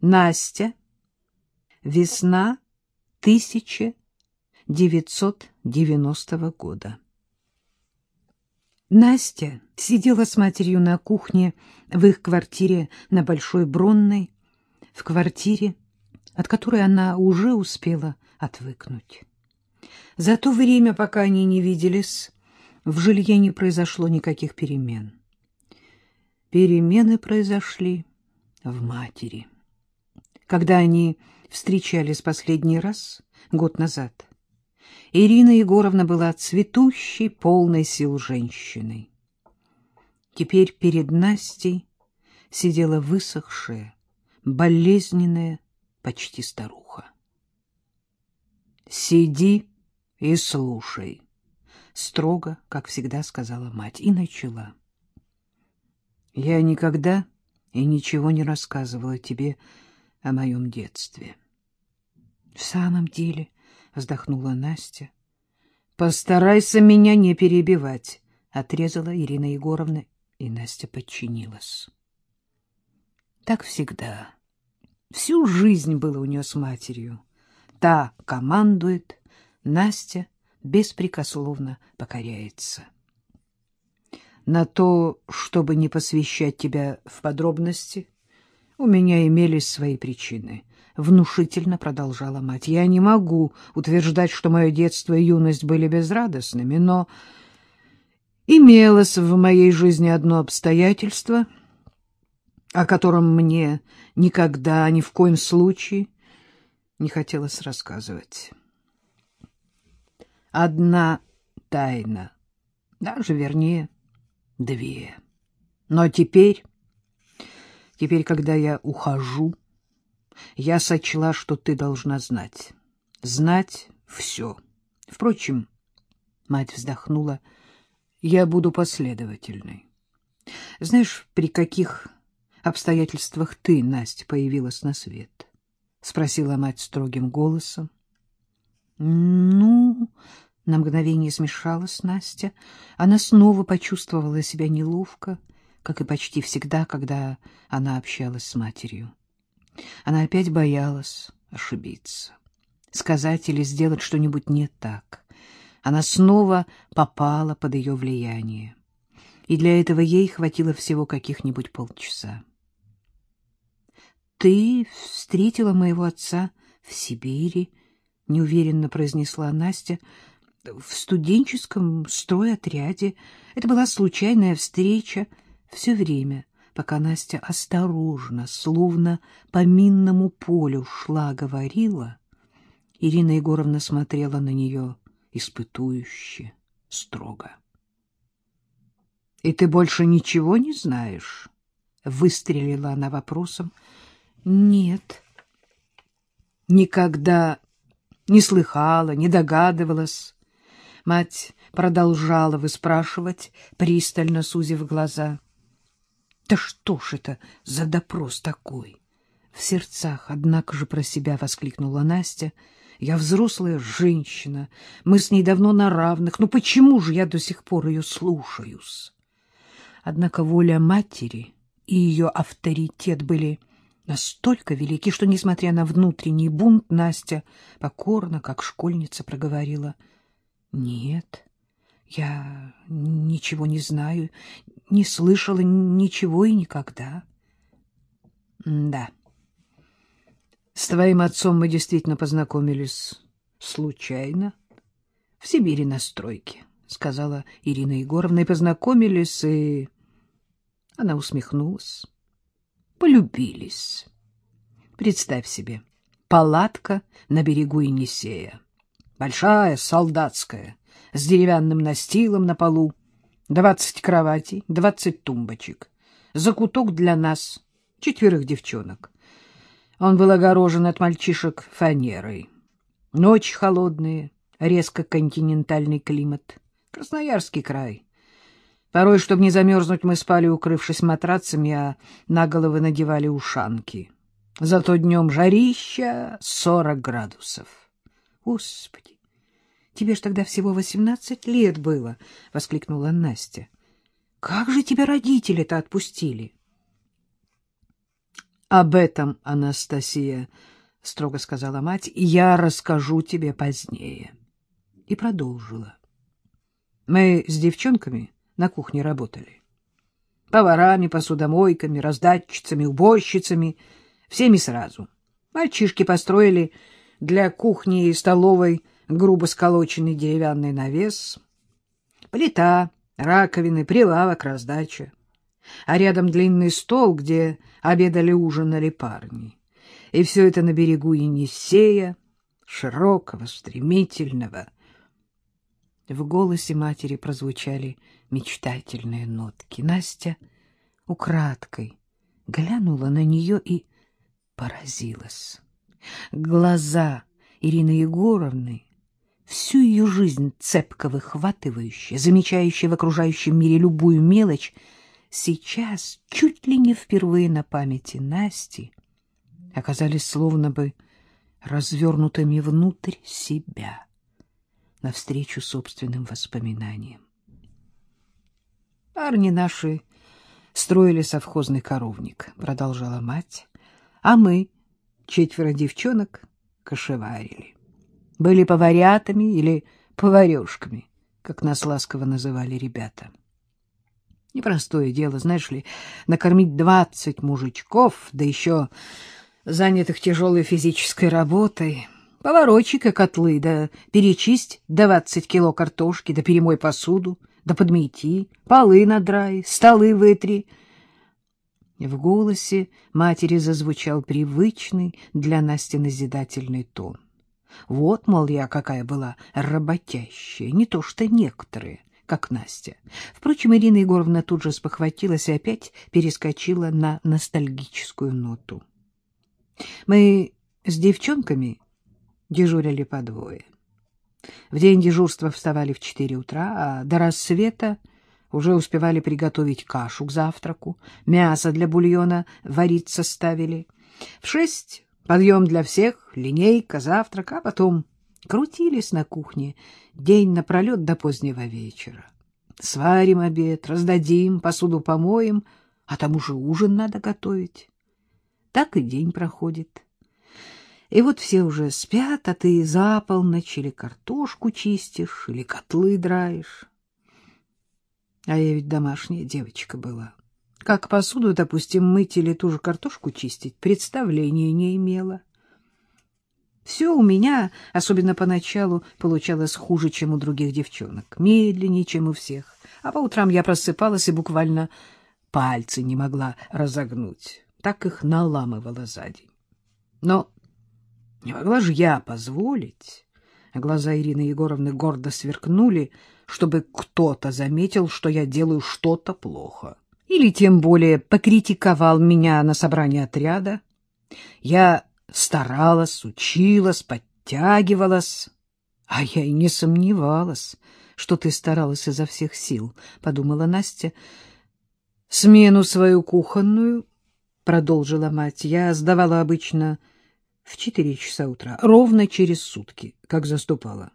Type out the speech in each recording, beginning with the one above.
Настя. Весна 1990 года. Настя сидела с матерью на кухне в их квартире на Большой Бронной, в квартире, от которой она уже успела отвыкнуть. За то время, пока они не виделись, в жилье не произошло никаких перемен. Перемены произошли в матери. Когда они встречались последний раз, год назад, Ирина Егоровна была цветущей, полной сил женщиной. Теперь перед Настей сидела высохшая, болезненная, почти старуха. «Сиди и слушай», — строго, как всегда сказала мать, и начала. «Я никогда и ничего не рассказывала тебе о моем детстве». «В самом деле», — вздохнула Настя, — «постарайся меня не перебивать», — отрезала Ирина Егоровна, и Настя подчинилась. Так всегда. Всю жизнь было у нее с матерью. Та командует, Настя беспрекословно покоряется. На то, чтобы не посвящать тебя в подробности, у меня имелись свои причины. Внушительно продолжала мать. Я не могу утверждать, что мое детство и юность были безрадостными, но имелось в моей жизни одно обстоятельство, о котором мне никогда, ни в коем случае не хотелось рассказывать. Одна тайна, даже вернее, две. Но теперь, теперь, когда я ухожу, я сочла, что ты должна знать. Знать все. Впрочем, мать вздохнула, я буду последовательной. Знаешь, при каких обстоятельствах ты, Настя, появилась на свет? — спросила мать строгим голосом. — Ну, на мгновение смешалась Настя. Она снова почувствовала себя неловко, как и почти всегда, когда она общалась с матерью. Она опять боялась ошибиться, сказать или сделать что-нибудь не так. Она снова попала под ее влияние, и для этого ей хватило всего каких-нибудь полчаса. — Ты встретила моего отца в Сибири, — неуверенно произнесла Настя, — в студенческом стройотряде. Это была случайная встреча все время, пока Настя осторожно, словно по минному полю шла, говорила. Ирина Егоровна смотрела на нее испытующе, строго. — И ты больше ничего не знаешь? — выстрелила она вопросом. — Нет. — Никогда не слыхала, не догадывалась Мать продолжала выспрашивать, пристально сузив глаза. — Да что ж это за допрос такой? В сердцах, однако же, про себя воскликнула Настя. Я взрослая женщина, мы с ней давно на равных, но почему же я до сих пор ее слушаюсь? Однако воля матери и ее авторитет были настолько велики, что, несмотря на внутренний бунт, Настя покорно, как школьница, проговорила — нет, я ничего не знаю, не слышала ничего и никогда. Да. С твоим отцом мы действительно познакомились случайно в Сибири на стройке, сказала Ирина Егоровна, и познакомились, и она усмехнулась. Полюбились. Представь себе, палатка на берегу Енисея большая, солдатская, с деревянным настилом на полу, двадцать кроватей, двадцать тумбочек, закуток для нас, четверых девчонок. Он был огорожен от мальчишек фанерой. Ночь холодные, резко континентальный климат. Красноярский край. Порой, чтобы не замерзнуть, мы спали, укрывшись матрацами, а на головы надевали ушанки. Зато днем жарища сорок градусов. Господи, Тебе ж тогда всего восемнадцать лет было, — воскликнула Настя. — Как же тебя родители-то отпустили? — Об этом, Анастасия, — строго сказала мать, — я расскажу тебе позднее. И продолжила. Мы с девчонками на кухне работали. Поварами, посудомойками, раздатчицами, уборщицами, всеми сразу. Мальчишки построили для кухни и столовой грубо сколоченный деревянный навес, плита, раковины, прилавок, раздача. А рядом длинный стол, где обедали-ужинали парни. И все это на берегу Енисея, широкого, стремительного. В голосе матери прозвучали мечтательные нотки. Настя украдкой глянула на нее и поразилась. Глаза Ирины Егоровны, всю ее жизнь цепко выхватывающая, замечающая в окружающем мире любую мелочь, сейчас, чуть ли не впервые на памяти Насти, оказались словно бы развернутыми внутрь себя, навстречу собственным воспоминаниям. Парни наши строили совхозный коровник, продолжала мать, а мы, четверо девчонок, кошеварили. Были поварятами или поварешками, как нас ласково называли ребята. Непростое дело, знаешь ли, накормить двадцать мужичков, да еще занятых тяжелой физической работой. Поворочи-ка котлы, да перечисть двадцать кило картошки, да перемой посуду, да подмети, полы надрай, столы вытри — в голосе матери зазвучал привычный для Насти назидательный тон. Вот, мол, я какая была работящая, не то что некоторые, как Настя. Впрочем, Ирина Егоровна тут же спохватилась и опять перескочила на ностальгическую ноту. Мы с девчонками дежурили по двое. В день дежурства вставали в четыре утра, а до рассвета уже успевали приготовить кашу к завтраку, мясо для бульона вариться ставили. В шесть подъем для всех, линейка, завтрак, а потом крутились на кухне день напролет до позднего вечера. Сварим обед, раздадим, посуду помоем, а там уже ужин надо готовить. Так и день проходит. И вот все уже спят, а ты за полночь или картошку чистишь, или котлы драешь. А я ведь домашняя девочка была. Как посуду, допустим, мыть или ту же картошку чистить, представления не имела. Все у меня, особенно поначалу, получалось хуже, чем у других девчонок, медленнее, чем у всех. А по утрам я просыпалась и буквально пальцы не могла разогнуть. Так их наламывала за день. Но не могла же я позволить. Глаза Ирины Егоровны гордо сверкнули — чтобы кто-то заметил, что я делаю что-то плохо. Или тем более покритиковал меня на собрании отряда. Я старалась, училась, подтягивалась. А я и не сомневалась, что ты старалась изо всех сил, — подумала Настя. Смену свою кухонную, — продолжила мать, — я сдавала обычно в четыре часа утра, ровно через сутки, как заступала.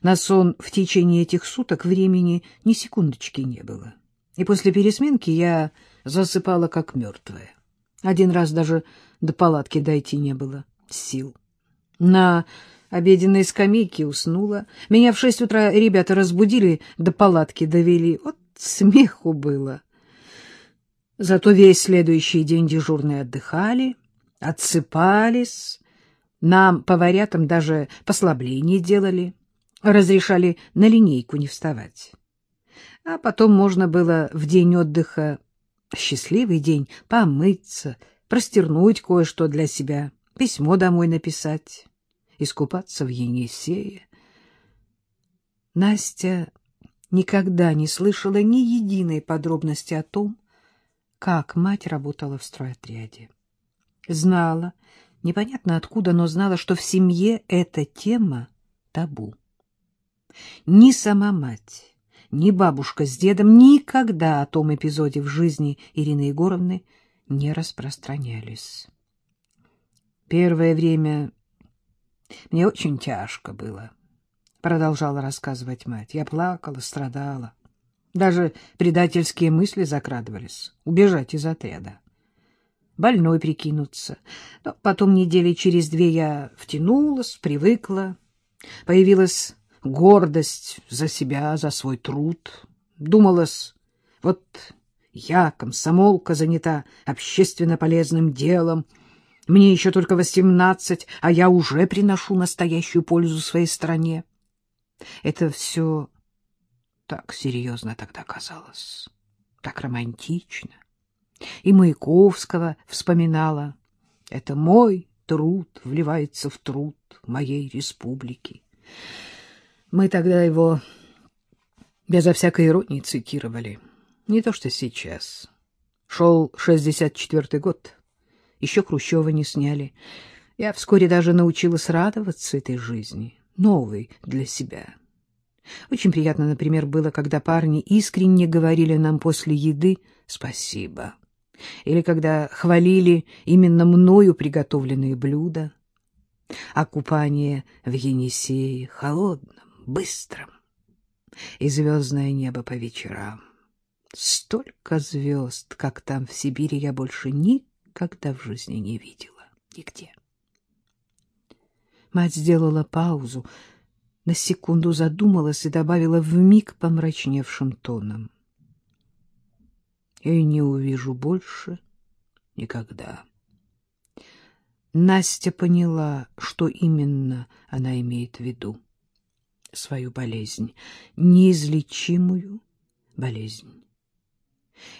На сон в течение этих суток времени ни секундочки не было. И после пересменки я засыпала как мертвая. Один раз даже до палатки дойти не было сил. На обеденной скамейке уснула. Меня в шесть утра ребята разбудили, до палатки довели. Вот смеху было. Зато весь следующий день дежурные отдыхали, отсыпались. Нам, поварятам, даже послабление делали разрешали на линейку не вставать. А потом можно было в день отдыха, счастливый день, помыться, простернуть кое-что для себя, письмо домой написать, искупаться в Енисее. Настя никогда не слышала ни единой подробности о том, как мать работала в стройотряде. Знала, непонятно откуда, но знала, что в семье эта тема табу. Ни сама мать, ни бабушка с дедом никогда о том эпизоде в жизни Ирины Егоровны не распространялись. Первое время мне очень тяжко было, — продолжала рассказывать мать. Я плакала, страдала. Даже предательские мысли закрадывались — убежать из отряда. больной прикинуться. Но потом недели через две я втянулась, привыкла. Появилась гордость за себя, за свой труд. Думалось, вот я, комсомолка, занята общественно полезным делом. Мне еще только восемнадцать, а я уже приношу настоящую пользу своей стране. Это все так серьезно тогда казалось, так романтично. И Маяковского вспоминала. Это мой труд вливается в труд моей республики. Мы тогда его безо всякой иронии цитировали. Не то что сейчас. Шел 64-й год. Еще Хрущева не сняли. Я вскоре даже научилась радоваться этой жизни, новой для себя. Очень приятно, например, было, когда парни искренне говорили нам после еды «спасибо», или когда хвалили именно мною приготовленные блюда, а купание в Енисее холодном, быстром, и звездное небо по вечерам. Столько звезд, как там в Сибири, я больше никогда в жизни не видела. Нигде. Мать сделала паузу, на секунду задумалась и добавила вмиг помрачневшим тоном. «И не увижу больше никогда». Настя поняла, что именно она имеет в виду. Свою болезнь, неизлечимую болезнь.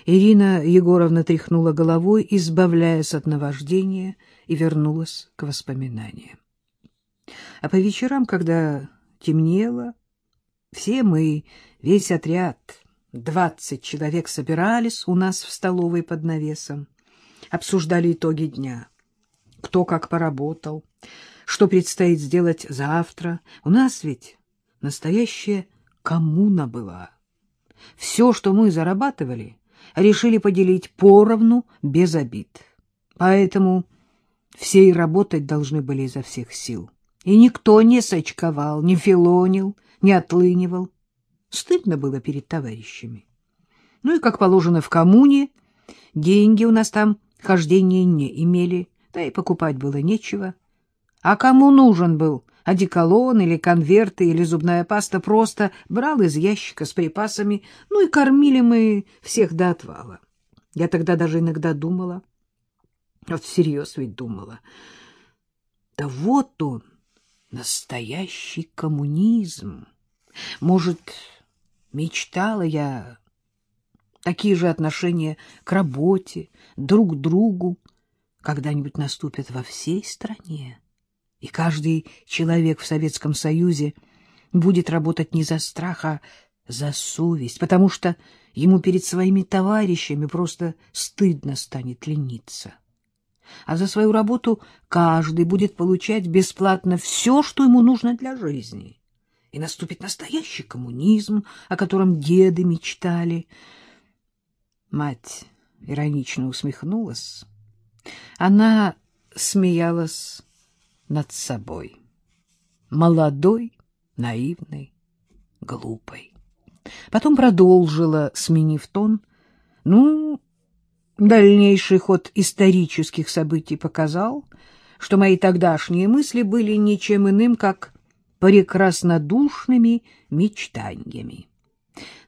Ирина Егоровна тряхнула головой, избавляясь от наваждения, и вернулась к воспоминаниям. А по вечерам, когда темнело. Все мы, весь отряд, двадцать человек собирались у нас в столовой под навесом, обсуждали итоги дня, кто как поработал, что предстоит сделать завтра. У нас ведь настоящая коммуна была. Все, что мы зарабатывали, решили поделить поровну, без обид. Поэтому все и работать должны были изо всех сил. И никто не сочковал, не филонил, не отлынивал. Стыдно было перед товарищами. Ну и, как положено в коммуне, деньги у нас там хождения не имели, да и покупать было нечего. А кому нужен был одеколон или конверты или зубная паста, просто брал из ящика с припасами, ну и кормили мы всех до отвала. Я тогда даже иногда думала, вот всерьез ведь думала, да вот он, настоящий коммунизм. Может, мечтала я такие же отношения к работе, друг к другу, когда-нибудь наступят во всей стране, и каждый человек в Советском Союзе будет работать не за страх, а за совесть, потому что ему перед своими товарищами просто стыдно станет лениться а за свою работу каждый будет получать бесплатно все, что ему нужно для жизни. И наступит настоящий коммунизм, о котором деды мечтали. Мать иронично усмехнулась. Она смеялась над собой. Молодой, наивной, глупой. Потом продолжила, сменив тон. Ну, Дальнейший ход исторических событий показал, что мои тогдашние мысли были ничем иным, как прекраснодушными мечтаниями.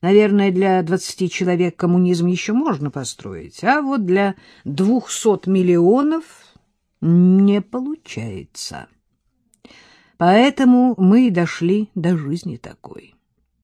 Наверное, для двадцати человек коммунизм еще можно построить, а вот для двухсот миллионов не получается. Поэтому мы и дошли до жизни такой.